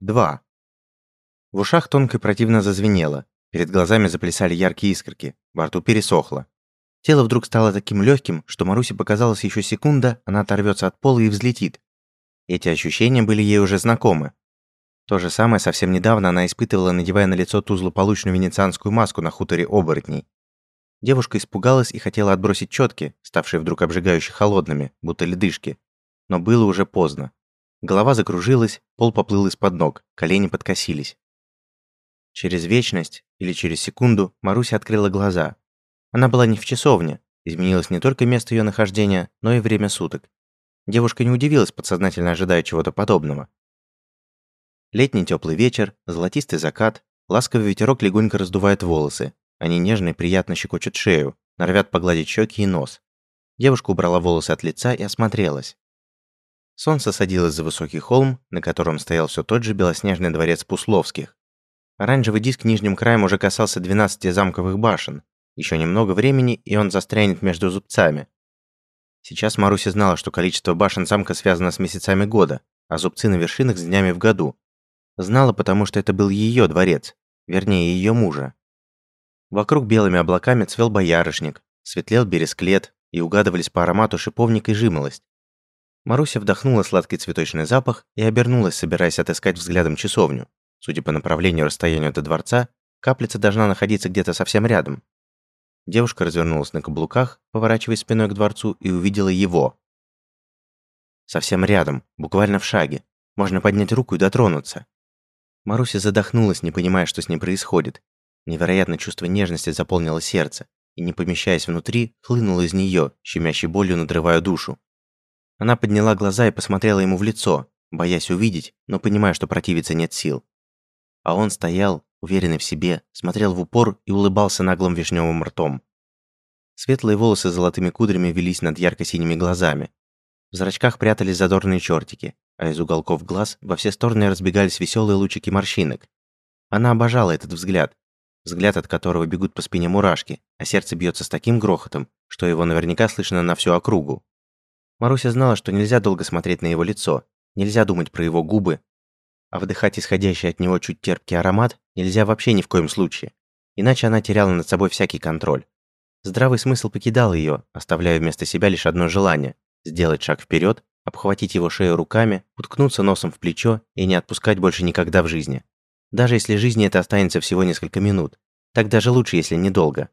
2. В ушах тонко и противно зазвенело. Перед глазами заплясали яркие искорки. Во рту пересохло. Тело вдруг стало таким легким, что Марусе показалось еще секунда, она оторвется от пола и взлетит. Эти ощущения были ей уже знакомы. То же самое совсем недавно она испытывала, надевая на лицо ту злополучную венецианскую маску на хуторе оборотней. Девушка испугалась и хотела отбросить четки, ставшие вдруг обжигающе холодными, будто ледышки. Но было уже поздно. Голова закружилась, пол поплыл из-под ног, колени подкосились. Через вечность или через секунду Маруся открыла глаза. Она была не в часовне, изменилось не только место ее нахождения, но и время суток. Девушка не удивилась, подсознательно ожидая чего-то подобного. Летний теплый вечер, золотистый закат, ласковый ветерок легонько раздувает волосы. Они нежно и приятно щекочут шею, норовят погладить щеки и нос. Девушка убрала волосы от лица и осмотрелась. Солнце садилось за высокий холм, на котором стоял все тот же белоснежный дворец Пусловских. Оранжевый диск нижним краем уже касался 12 замковых башен. Еще немного времени, и он застрянет между зубцами. Сейчас Маруся знала, что количество башен замка связано с месяцами года, а зубцы на вершинах с днями в году. Знала, потому что это был ее дворец, вернее, ее мужа. Вокруг белыми облаками цвел боярышник, светлел бересклет, и угадывались по аромату шиповник и жимолость. Маруся вдохнула сладкий цветочный запах и обернулась, собираясь отыскать взглядом часовню. Судя по направлению расстоянию до дворца, каплица должна находиться где-то совсем рядом. Девушка развернулась на каблуках, поворачивая спиной к дворцу, и увидела его. Совсем рядом, буквально в шаге. Можно поднять руку и дотронуться. Маруся задохнулась, не понимая, что с ней происходит. Невероятное чувство нежности заполнило сердце, и, не помещаясь внутри, хлынуло из нее, щемящей болью надрывая душу. Она подняла глаза и посмотрела ему в лицо, боясь увидеть, но понимая, что противиться нет сил. А он стоял, уверенный в себе, смотрел в упор и улыбался наглым вишневым ртом. Светлые волосы с золотыми кудрями велись над ярко-синими глазами. В зрачках прятались задорные чертики, а из уголков глаз во все стороны разбегались веселые лучики морщинок. Она обожала этот взгляд, взгляд от которого бегут по спине мурашки, а сердце бьется с таким грохотом, что его наверняка слышно на всю округу. Маруся знала, что нельзя долго смотреть на его лицо, нельзя думать про его губы, а вдыхать исходящий от него чуть терпкий аромат нельзя вообще ни в коем случае, иначе она теряла над собой всякий контроль. Здравый смысл покидал ее, оставляя вместо себя лишь одно желание – сделать шаг вперед, обхватить его шею руками, уткнуться носом в плечо и не отпускать больше никогда в жизни. Даже если жизни это останется всего несколько минут, так даже лучше, если недолго.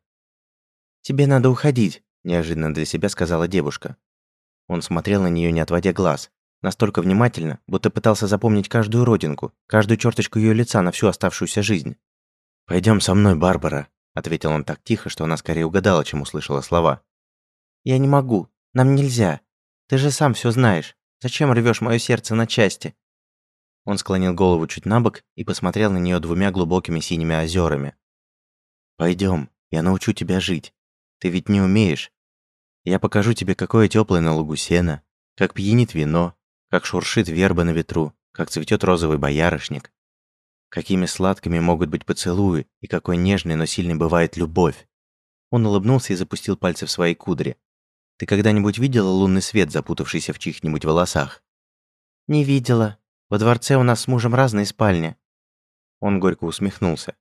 «Тебе надо уходить», – неожиданно для себя сказала девушка. Он смотрел на нее, не отводя глаз. Настолько внимательно, будто пытался запомнить каждую родинку, каждую черточку ее лица на всю оставшуюся жизнь. «Пойдем со мной, Барбара», — ответил он так тихо, что она скорее угадала, чем услышала слова. «Я не могу. Нам нельзя. Ты же сам все знаешь. Зачем рвешь мое сердце на части?» Он склонил голову чуть на бок и посмотрел на нее двумя глубокими синими озерами. Пойдем, я научу тебя жить. Ты ведь не умеешь, я покажу тебе, какое теплое на лугу сено, как пьянит вино, как шуршит верба на ветру, как цветет розовый боярышник. Какими сладкими могут быть поцелуи, и какой нежной, но сильной бывает любовь. Он улыбнулся и запустил пальцы в свои кудри. Ты когда-нибудь видела лунный свет, запутавшийся в чьих-нибудь волосах? Не видела. Во дворце у нас с мужем разные спальни. Он горько усмехнулся.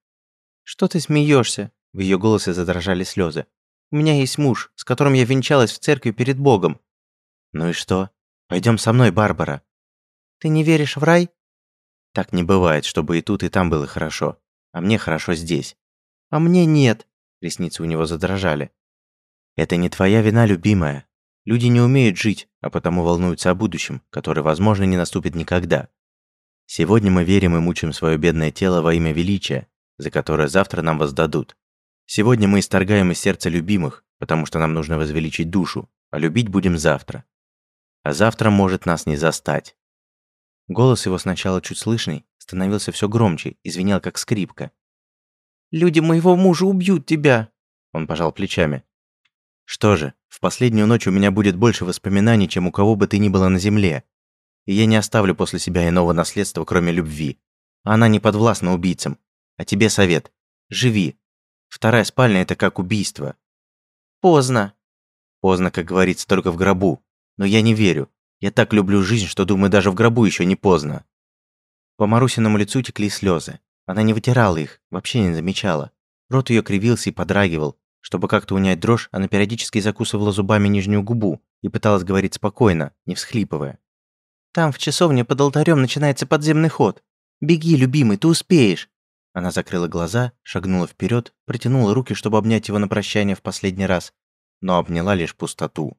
Что ты смеешься? В ее голосе задрожали слезы. У меня есть муж, с которым я венчалась в церкви перед Богом». «Ну и что? Пойдем со мной, Барбара». «Ты не веришь в рай?» «Так не бывает, чтобы и тут, и там было хорошо. А мне хорошо здесь». «А мне нет», — ресницы у него задрожали. «Это не твоя вина, любимая. Люди не умеют жить, а потому волнуются о будущем, которое, возможно, не наступит никогда. Сегодня мы верим и мучаем свое бедное тело во имя величия, за которое завтра нам воздадут. Сегодня мы исторгаем из сердца любимых, потому что нам нужно возвеличить душу, а любить будем завтра. А завтра может нас не застать. Голос его сначала чуть слышный, становился все громче и звенел как скрипка. «Люди моего мужа убьют тебя!» Он пожал плечами. «Что же, в последнюю ночь у меня будет больше воспоминаний, чем у кого бы ты ни было на земле. И я не оставлю после себя иного наследства, кроме любви. Она не подвластна убийцам. А тебе совет. Живи, Вторая спальня – это как убийство. Поздно. Поздно, как говорится, только в гробу. Но я не верю. Я так люблю жизнь, что думаю, даже в гробу еще не поздно. По Марусиному лицу текли слезы. Она не вытирала их, вообще не замечала. Рот ее кривился и подрагивал. Чтобы как-то унять дрожь, она периодически закусывала зубами нижнюю губу и пыталась говорить спокойно, не всхлипывая. «Там, в часовне под алтарем начинается подземный ход. Беги, любимый, ты успеешь!» Она закрыла глаза, шагнула вперед, протянула руки, чтобы обнять его на прощание в последний раз, но обняла лишь пустоту.